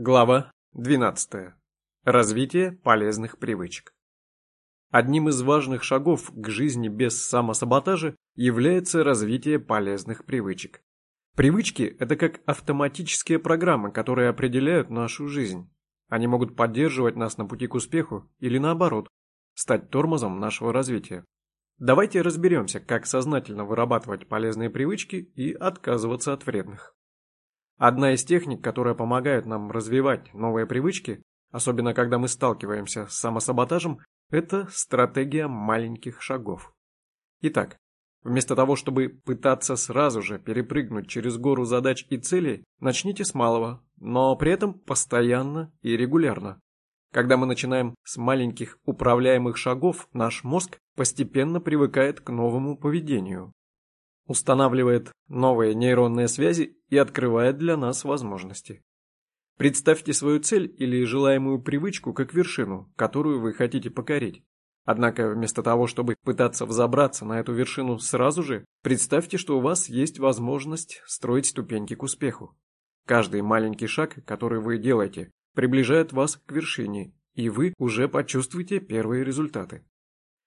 Глава 12. Развитие полезных привычек. Одним из важных шагов к жизни без самосаботажа является развитие полезных привычек. Привычки – это как автоматические программы, которые определяют нашу жизнь. Они могут поддерживать нас на пути к успеху или наоборот, стать тормозом нашего развития. Давайте разберемся, как сознательно вырабатывать полезные привычки и отказываться от вредных. Одна из техник, которая помогает нам развивать новые привычки, особенно когда мы сталкиваемся с самосаботажем, это стратегия маленьких шагов. Итак, вместо того, чтобы пытаться сразу же перепрыгнуть через гору задач и целей, начните с малого, но при этом постоянно и регулярно. Когда мы начинаем с маленьких управляемых шагов, наш мозг постепенно привыкает к новому поведению устанавливает новые нейронные связи и открывает для нас возможности. Представьте свою цель или желаемую привычку как вершину, которую вы хотите покорить. Однако вместо того, чтобы пытаться взобраться на эту вершину сразу же, представьте, что у вас есть возможность строить ступеньки к успеху. Каждый маленький шаг, который вы делаете, приближает вас к вершине, и вы уже почувствуете первые результаты.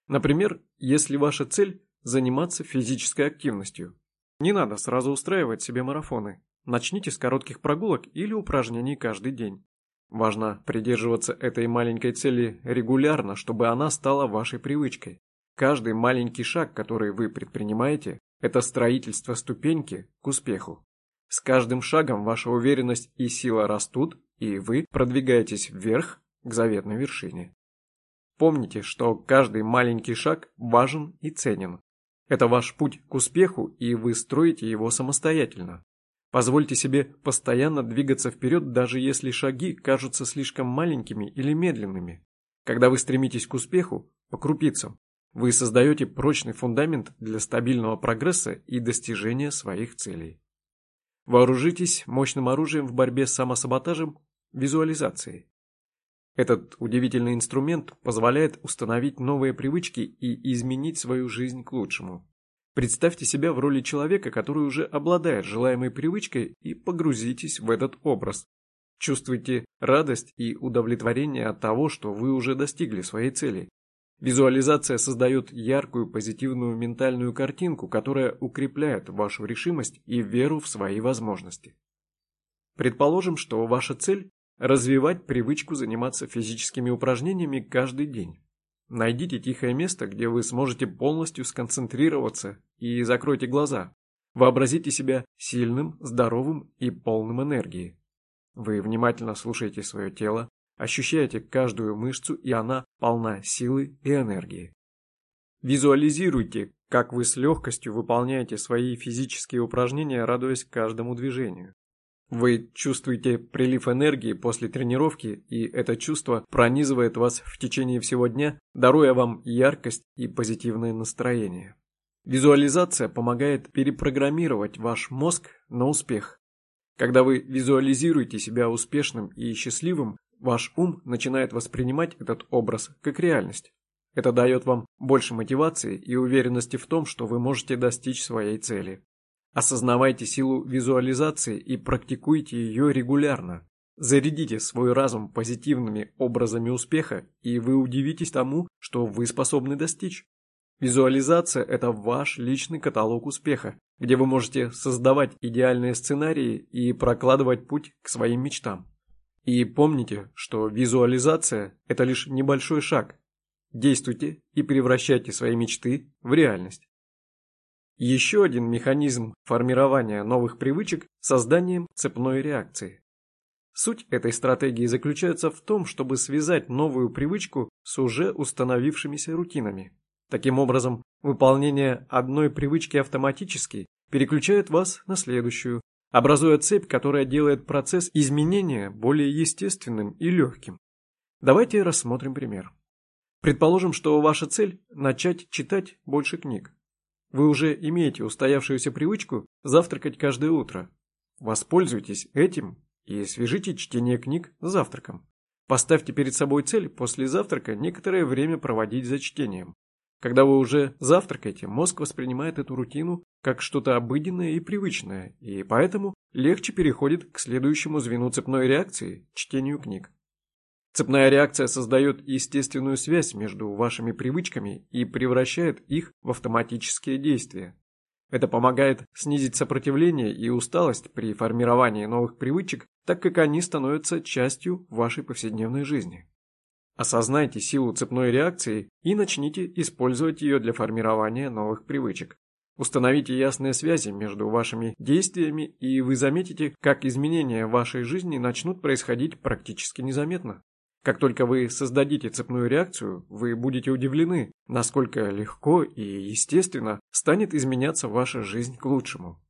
Например, если ваша цель заниматься физической активностью. Не надо сразу устраивать себе марафоны. Начните с коротких прогулок или упражнений каждый день. Важно придерживаться этой маленькой цели регулярно, чтобы она стала вашей привычкой. Каждый маленький шаг, который вы предпринимаете, это строительство ступеньки к успеху. С каждым шагом ваша уверенность и сила растут, и вы продвигаетесь вверх к заветной вершине. Помните, что каждый маленький шаг важен и ценен. Это ваш путь к успеху, и вы строите его самостоятельно. Позвольте себе постоянно двигаться вперед, даже если шаги кажутся слишком маленькими или медленными. Когда вы стремитесь к успеху, по крупицам, вы создаете прочный фундамент для стабильного прогресса и достижения своих целей. Вооружитесь мощным оружием в борьбе с самосаботажем – визуализацией. Этот удивительный инструмент позволяет установить новые привычки и изменить свою жизнь к лучшему. Представьте себя в роли человека, который уже обладает желаемой привычкой и погрузитесь в этот образ. Чувствуйте радость и удовлетворение от того, что вы уже достигли своей цели. Визуализация создает яркую позитивную ментальную картинку, которая укрепляет вашу решимость и веру в свои возможности. Предположим, что ваша цель Развивать привычку заниматься физическими упражнениями каждый день. Найдите тихое место, где вы сможете полностью сконцентрироваться и закройте глаза. Вообразите себя сильным, здоровым и полным энергии. Вы внимательно слушаете свое тело, ощущаете каждую мышцу, и она полна силы и энергии. Визуализируйте, как вы с легкостью выполняете свои физические упражнения, радуясь каждому движению. Вы чувствуете прилив энергии после тренировки, и это чувство пронизывает вас в течение всего дня, даруя вам яркость и позитивное настроение. Визуализация помогает перепрограммировать ваш мозг на успех. Когда вы визуализируете себя успешным и счастливым, ваш ум начинает воспринимать этот образ как реальность. Это дает вам больше мотивации и уверенности в том, что вы можете достичь своей цели. Осознавайте силу визуализации и практикуйте ее регулярно. Зарядите свой разум позитивными образами успеха, и вы удивитесь тому, что вы способны достичь. Визуализация – это ваш личный каталог успеха, где вы можете создавать идеальные сценарии и прокладывать путь к своим мечтам. И помните, что визуализация – это лишь небольшой шаг. Действуйте и превращайте свои мечты в реальность. Еще один механизм формирования новых привычек – созданием цепной реакции. Суть этой стратегии заключается в том, чтобы связать новую привычку с уже установившимися рутинами. Таким образом, выполнение одной привычки автоматически переключает вас на следующую, образуя цепь, которая делает процесс изменения более естественным и легким. Давайте рассмотрим пример. Предположим, что ваша цель – начать читать больше книг. Вы уже имеете устоявшуюся привычку завтракать каждое утро. Воспользуйтесь этим и свяжите чтение книг с завтраком. Поставьте перед собой цель после завтрака некоторое время проводить за чтением. Когда вы уже завтракаете, мозг воспринимает эту рутину как что-то обыденное и привычное, и поэтому легче переходит к следующему звену цепной реакции – чтению книг. Цепная реакция создает естественную связь между вашими привычками и превращает их в автоматические действия. Это помогает снизить сопротивление и усталость при формировании новых привычек, так как они становятся частью вашей повседневной жизни. Осознайте силу цепной реакции и начните использовать ее для формирования новых привычек. Установите ясные связи между вашими действиями, и вы заметите, как изменения в вашей жизни начнут происходить практически незаметно. Как только вы создадите цепную реакцию, вы будете удивлены, насколько легко и естественно станет изменяться ваша жизнь к лучшему.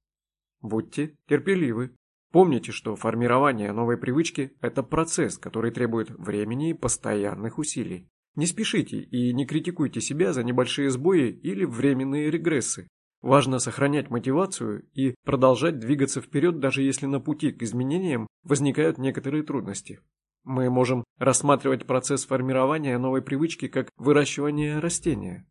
Будьте терпеливы. Помните, что формирование новой привычки – это процесс, который требует времени и постоянных усилий. Не спешите и не критикуйте себя за небольшие сбои или временные регрессы. Важно сохранять мотивацию и продолжать двигаться вперед, даже если на пути к изменениям возникают некоторые трудности. Мы можем рассматривать процесс формирования новой привычки как выращивание растения.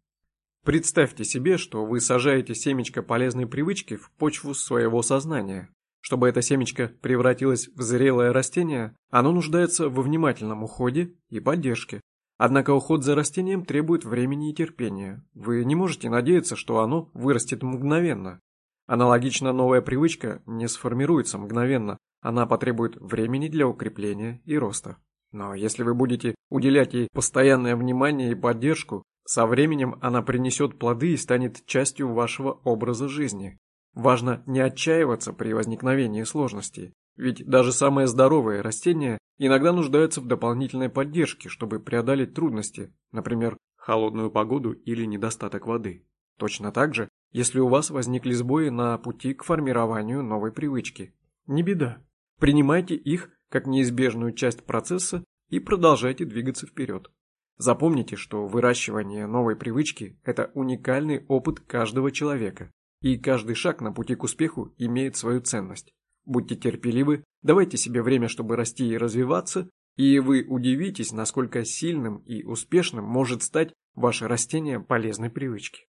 Представьте себе, что вы сажаете семечко полезной привычки в почву своего сознания. Чтобы это семечко превратилось в зрелое растение, оно нуждается во внимательном уходе и поддержке. Однако уход за растением требует времени и терпения. Вы не можете надеяться, что оно вырастет мгновенно. Аналогично новая привычка не сформируется мгновенно, она потребует времени для укрепления и роста. Но если вы будете уделять ей постоянное внимание и поддержку, со временем она принесет плоды и станет частью вашего образа жизни. Важно не отчаиваться при возникновении сложностей, ведь даже самые здоровые растения иногда нуждаются в дополнительной поддержке, чтобы преодолеть трудности, например, холодную погоду или недостаток воды. Точно так же, если у вас возникли сбои на пути к формированию новой привычки. Не беда, Принимайте их как неизбежную часть процесса и продолжайте двигаться вперед. Запомните, что выращивание новой привычки – это уникальный опыт каждого человека, и каждый шаг на пути к успеху имеет свою ценность. Будьте терпеливы, давайте себе время, чтобы расти и развиваться, и вы удивитесь, насколько сильным и успешным может стать ваше растение полезной привычки.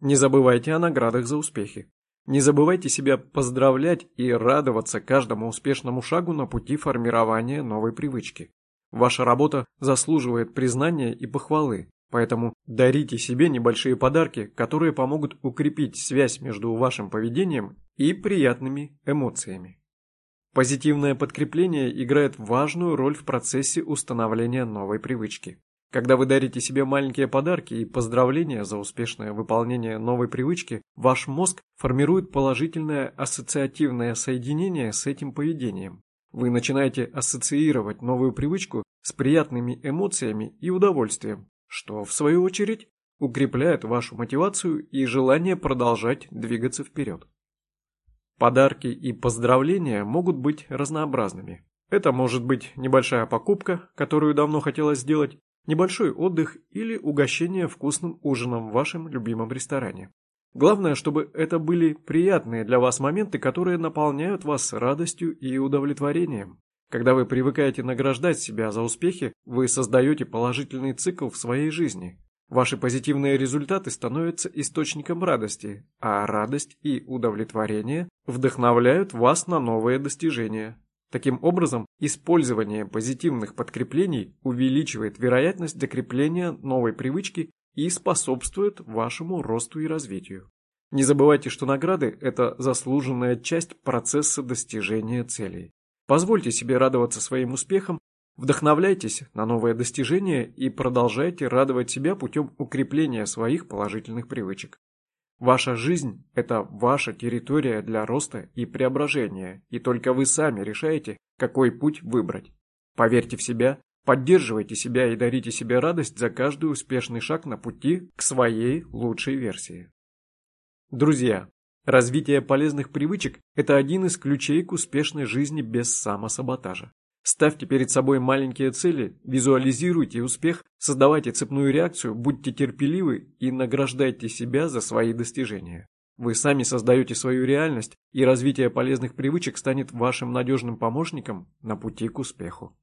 Не забывайте о наградах за успехи. Не забывайте себя поздравлять и радоваться каждому успешному шагу на пути формирования новой привычки. Ваша работа заслуживает признания и похвалы, поэтому дарите себе небольшие подарки, которые помогут укрепить связь между вашим поведением и приятными эмоциями. Позитивное подкрепление играет важную роль в процессе установления новой привычки. Когда вы дарите себе маленькие подарки и поздравления за успешное выполнение новой привычки, ваш мозг формирует положительное ассоциативное соединение с этим поведением. Вы начинаете ассоциировать новую привычку с приятными эмоциями и удовольствием, что, в свою очередь, укрепляет вашу мотивацию и желание продолжать двигаться вперед. Подарки и поздравления могут быть разнообразными. Это может быть небольшая покупка, которую давно хотелось сделать, небольшой отдых или угощение вкусным ужином в вашем любимом ресторане. Главное, чтобы это были приятные для вас моменты, которые наполняют вас радостью и удовлетворением. Когда вы привыкаете награждать себя за успехи, вы создаете положительный цикл в своей жизни. Ваши позитивные результаты становятся источником радости, а радость и удовлетворение вдохновляют вас на новые достижения. Таким образом, использование позитивных подкреплений увеличивает вероятность закрепления новой привычки и способствует вашему росту и развитию. Не забывайте, что награды – это заслуженная часть процесса достижения целей. Позвольте себе радоваться своим успехам, вдохновляйтесь на новые достижения и продолжайте радовать себя путем укрепления своих положительных привычек. Ваша жизнь – это ваша территория для роста и преображения, и только вы сами решаете, какой путь выбрать. Поверьте в себя, поддерживайте себя и дарите себе радость за каждый успешный шаг на пути к своей лучшей версии. Друзья, развитие полезных привычек – это один из ключей к успешной жизни без самосаботажа. Ставьте перед собой маленькие цели, визуализируйте успех, создавайте цепную реакцию, будьте терпеливы и награждайте себя за свои достижения. Вы сами создаете свою реальность, и развитие полезных привычек станет вашим надежным помощником на пути к успеху.